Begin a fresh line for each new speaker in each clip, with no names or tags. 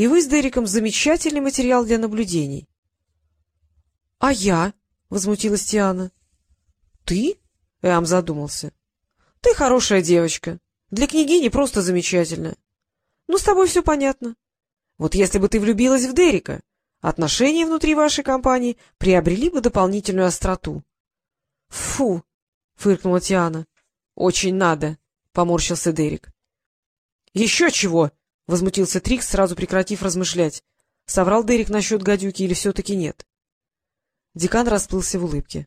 и вы с Дериком замечательный материал для наблюдений. — А я? — возмутилась Тиана. — Ты? — Эам задумался. — Ты хорошая девочка. Для княгини просто замечательная. Ну, с тобой все понятно. Вот если бы ты влюбилась в Дерика, отношения внутри вашей компании приобрели бы дополнительную остроту. — Фу! — фыркнула Тиана. — Очень надо, — поморщился Дерик. — Еще чего! — возмутился Трикс, сразу прекратив размышлять. Соврал Дерик насчет гадюки или все-таки нет? Декан расплылся в улыбке.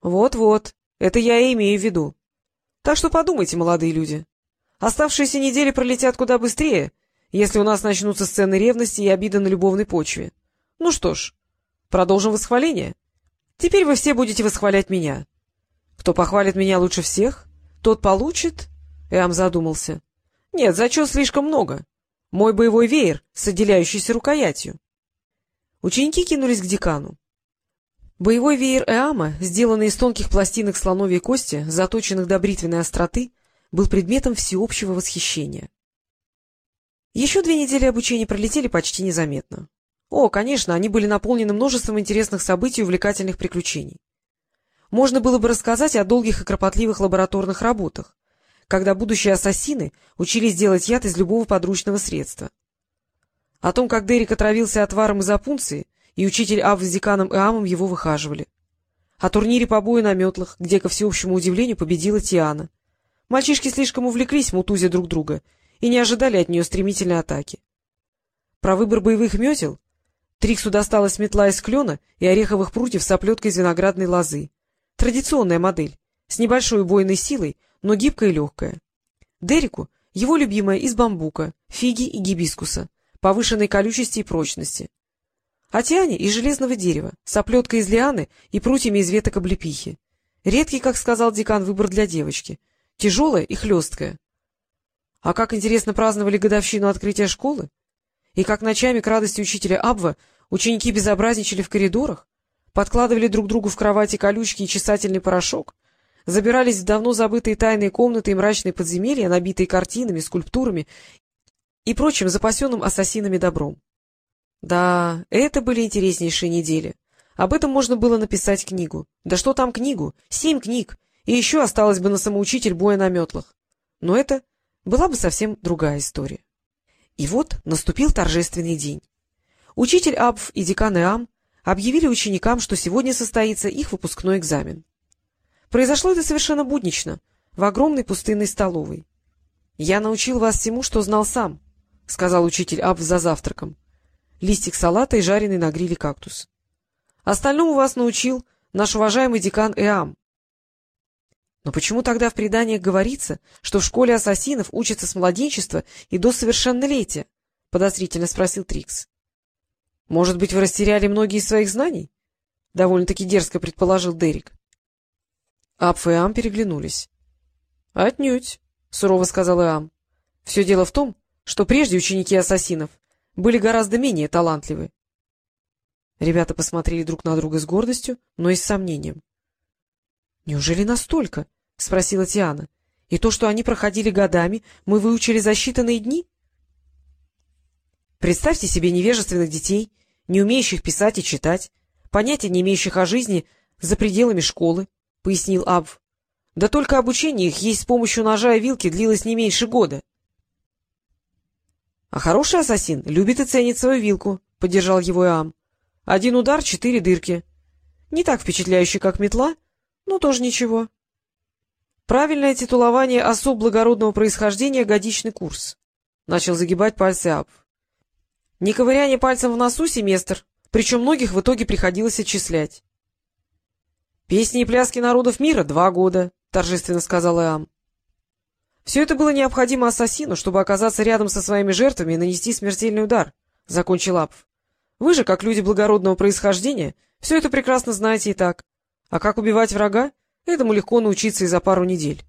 Вот — Вот-вот, это я и имею в виду. Так что подумайте, молодые люди. Оставшиеся недели пролетят куда быстрее, если у нас начнутся сцены ревности и обиды на любовной почве. Ну что ж, продолжим восхваление. Теперь вы все будете восхвалять меня. Кто похвалит меня лучше всех, тот получит... Эам задумался. Нет, зачет слишком много. Мой боевой веер с отделяющейся рукоятью. Ученики кинулись к декану. Боевой веер Эама, сделанный из тонких пластинок слоновьей кости, заточенных до бритвенной остроты, был предметом всеобщего восхищения. Еще две недели обучения пролетели почти незаметно. О, конечно, они были наполнены множеством интересных событий и увлекательных приключений. Можно было бы рассказать о долгих и кропотливых лабораторных работах, когда будущие ассасины учились делать яд из любого подручного средства. О том, как Дерек отравился отваром из опунции, и учитель Ав с деканом Иамом его выхаживали. О турнире по бою на метлах, где, ко всеобщему удивлению, победила Тиана. Мальчишки слишком увлеклись мутузя друг друга и не ожидали от нее стремительной атаки. Про выбор боевых метел Триксу досталась метла из клена и ореховых прутьев с оплеткой из виноградной лозы. Традиционная модель, с небольшой убойной силой, но гибкая и легкая. Дереку — его любимая из бамбука, фиги и гибискуса, повышенной колючести и прочности. А Тиане — из железного дерева, с оплеткой из лианы и прутьями из веток облепихи. Редкий, как сказал декан, выбор для девочки — тяжелая и хлесткая. А как интересно праздновали годовщину открытия школы? И как ночами к радости учителя Абва ученики безобразничали в коридорах, подкладывали друг другу в кровати колючки и чесательный порошок, забирались в давно забытые тайные комнаты и мрачные подземелья, набитые картинами, скульптурами и прочим запасенным ассасинами добром. Да, это были интереснейшие недели. Об этом можно было написать книгу. Да что там книгу? Семь книг, и еще осталось бы на самоучитель боя на метлах. Но это была бы совсем другая история. И вот наступил торжественный день. Учитель Абф и декан Иам объявили ученикам, что сегодня состоится их выпускной экзамен. Произошло это совершенно буднично, в огромной пустынной столовой. — Я научил вас всему, что знал сам, — сказал учитель Абф за завтраком. Листик салата и жареный на гриле кактус. — Остальному вас научил наш уважаемый декан Эам, но почему тогда в преданиях говорится, что в школе ассасинов учатся с младенчества и до совершеннолетия? — подозрительно спросил Трикс. — Может быть, вы растеряли многие из своих знаний? — довольно-таки дерзко предположил Дерек. Апф и Ам переглянулись. — Отнюдь, — сурово сказал Иам. — Все дело в том, что прежде ученики ассасинов были гораздо менее талантливы. Ребята посмотрели друг на друга с гордостью, но и с сомнением. — Неужели настолько? — спросила Тиана. — И то, что они проходили годами, мы выучили за считанные дни? Представьте себе невежественных детей, не умеющих писать и читать, понятия не имеющих о жизни за пределами школы, — пояснил Абв. — Да только обучение их есть с помощью ножа и вилки длилось не меньше года. — А хороший ассасин любит и ценит свою вилку, — поддержал его Иам. — Один удар — четыре дырки. Не так впечатляюще, как метла, ну, тоже ничего. Правильное титулование особ благородного происхождения — годичный курс. Начал загибать пальцы Ап. Не ковыряние пальцем в носу семестр, причем многих в итоге приходилось отчислять. «Песни и пляски народов мира — два года», — торжественно сказал Иам. «Все это было необходимо ассасину, чтобы оказаться рядом со своими жертвами и нанести смертельный удар», — закончил Апф. «Вы же, как люди благородного происхождения, все это прекрасно знаете и так. А как убивать врага, этому легко научиться и за пару недель.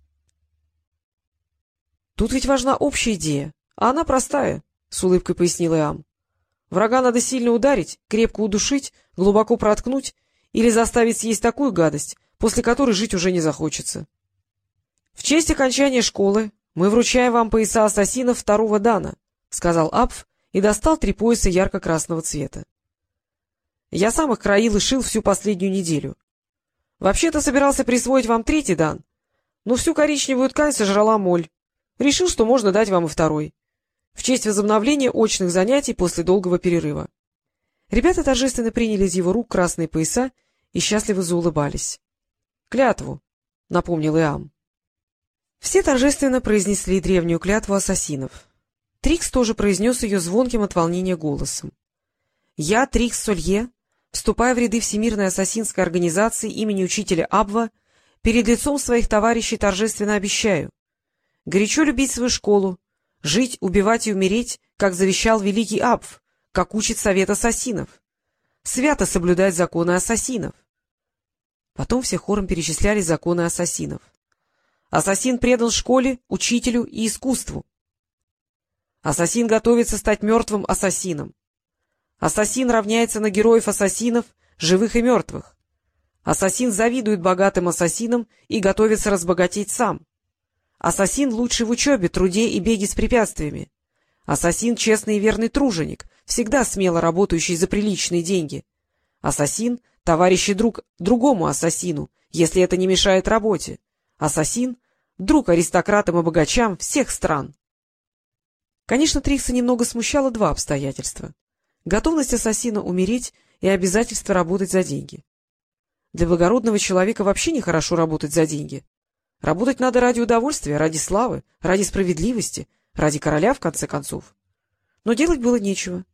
— Тут ведь важна общая идея, а она простая, — с улыбкой пояснил Иам. — Врага надо сильно ударить, крепко удушить, глубоко проткнуть или заставить съесть такую гадость, после которой жить уже не захочется. — В честь окончания школы мы вручаем вам пояса ассасинов второго дана, — сказал Апф и достал три пояса ярко-красного цвета. — Я сам их краил и шил всю последнюю неделю. Вообще-то собирался присвоить вам третий дан, но всю коричневую ткань сожрала моль. Решил, что можно дать вам и второй. В честь возобновления очных занятий после долгого перерыва. Ребята торжественно приняли из его рук красные пояса и счастливо заулыбались. — Клятву, — напомнил Иам. Все торжественно произнесли древнюю клятву ассасинов. Трикс тоже произнес ее звонким от волнения голосом. — Я, Трикс Солье, вступая в ряды Всемирной ассасинской организации имени учителя Абва, перед лицом своих товарищей торжественно обещаю горячо любить свою школу, жить, убивать и умереть, как завещал великий Абв, как учит совет ассасинов, свято соблюдать законы ассасинов. Потом все хором перечисляли законы ассасинов. Ассасин предан школе, учителю и искусству. Ассасин готовится стать мертвым ассасином. Ассасин равняется на героев-ассасинов, живых и мертвых. Ассасин завидует богатым ассасинам и готовится разбогатеть сам. Ассасин лучший в учебе, труде и беге с препятствиями. Ассасин — честный и верный труженик, всегда смело работающий за приличные деньги. Ассасин — товарищ и друг другому ассасину, если это не мешает работе. Ассасин — друг аристократам и богачам всех стран. Конечно, Трикса немного смущало два обстоятельства готовность ассасина умереть и обязательство работать за деньги. Для благородного человека вообще нехорошо работать за деньги. Работать надо ради удовольствия, ради славы, ради справедливости, ради короля, в конце концов. Но делать было нечего.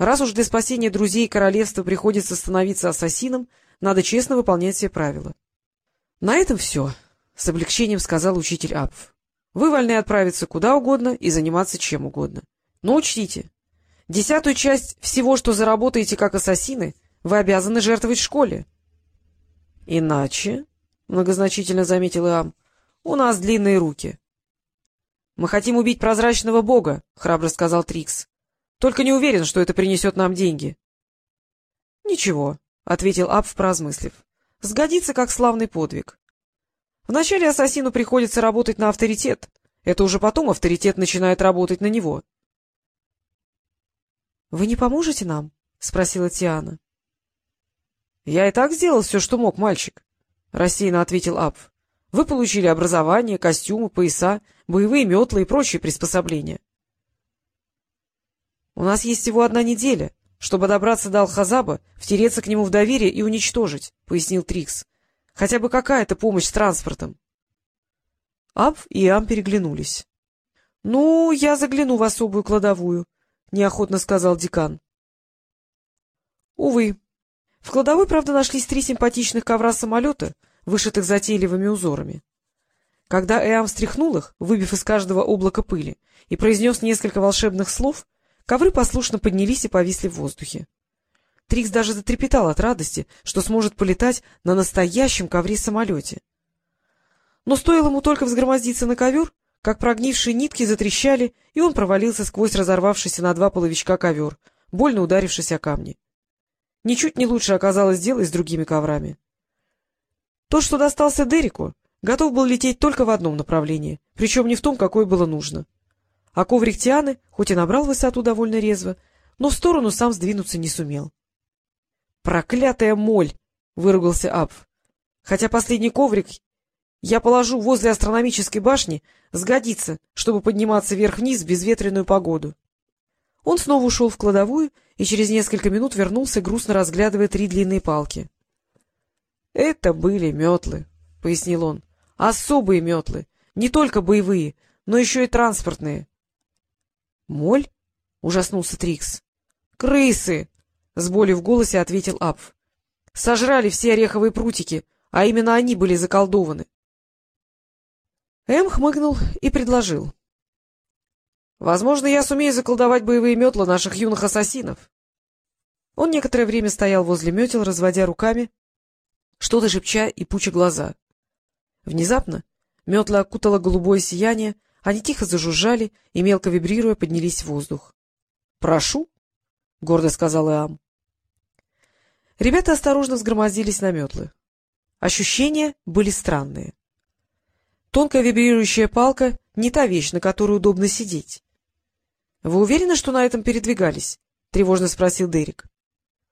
Раз уж для спасения друзей и королевства приходится становиться ассасином, надо честно выполнять все правила. — На этом все, — с облегчением сказал учитель Апф. — Вы вольны отправиться куда угодно и заниматься чем угодно. Но учтите, Десятую часть всего, что заработаете как ассасины, вы обязаны жертвовать школе. — Иначе, — многозначительно заметил Иам, — у нас длинные руки. — Мы хотим убить прозрачного бога, — храбро сказал Трикс. — Только не уверен, что это принесет нам деньги. — Ничего, — ответил Ап, поразмыслив. — Сгодится как славный подвиг. Вначале ассасину приходится работать на авторитет. Это уже потом авторитет начинает работать на него. —— Вы не поможете нам? — спросила Тиана. — Я и так сделал все, что мог, мальчик, — рассеянно ответил Апф. — Вы получили образование, костюмы, пояса, боевые метлы и прочие приспособления. — У нас есть всего одна неделя, чтобы добраться до Алхазаба, втереться к нему в доверие и уничтожить, — пояснил Трикс. — Хотя бы какая-то помощь с транспортом. Апф и Ам переглянулись. — Ну, я загляну в особую кладовую, — неохотно сказал декан. Увы. В кладовой, правда, нашлись три симпатичных ковра самолета, вышитых затейливыми узорами. Когда Эам встряхнул их, выбив из каждого облако пыли, и произнес несколько волшебных слов, ковры послушно поднялись и повисли в воздухе. Трикс даже затрепетал от радости, что сможет полетать на настоящем ковре-самолете. Но стоило ему только взгромоздиться на ковер, как прогнившие нитки затрещали, и он провалился сквозь разорвавшийся на два половичка ковер, больно ударившись о камни. Ничуть не лучше оказалось дело и с другими коврами. То, что достался Дереку, готов был лететь только в одном направлении, причем не в том, какое было нужно. А коврик Тианы, хоть и набрал высоту довольно резво, но в сторону сам сдвинуться не сумел. — Проклятая моль! — выругался Апф. Хотя последний коврик я положу возле астрономической башни, сгодится, чтобы подниматься вверх-вниз в безветренную погоду. Он снова ушел в кладовую и через несколько минут вернулся, грустно разглядывая три длинные палки. — Это были метлы, — пояснил он. — Особые метлы, не только боевые, но еще и транспортные. — Моль? — ужаснулся Трикс. — Крысы! — с болью в голосе ответил Апф. — Сожрали все ореховые прутики, а именно они были заколдованы. Эм хмыгнул и предложил. — Возможно, я сумею заколдовать боевые метла наших юных ассасинов. Он некоторое время стоял возле метел, разводя руками, что-то шепча и пуча глаза. Внезапно метла окутало голубое сияние, они тихо зажужжали и, мелко вибрируя, поднялись в воздух. — Прошу, — гордо сказал Иам. Ребята осторожно взгромоздились на метлы. Ощущения были странные. Тонкая вибрирующая палка — не та вещь, на которой удобно сидеть. — Вы уверены, что на этом передвигались? — тревожно спросил Дерек.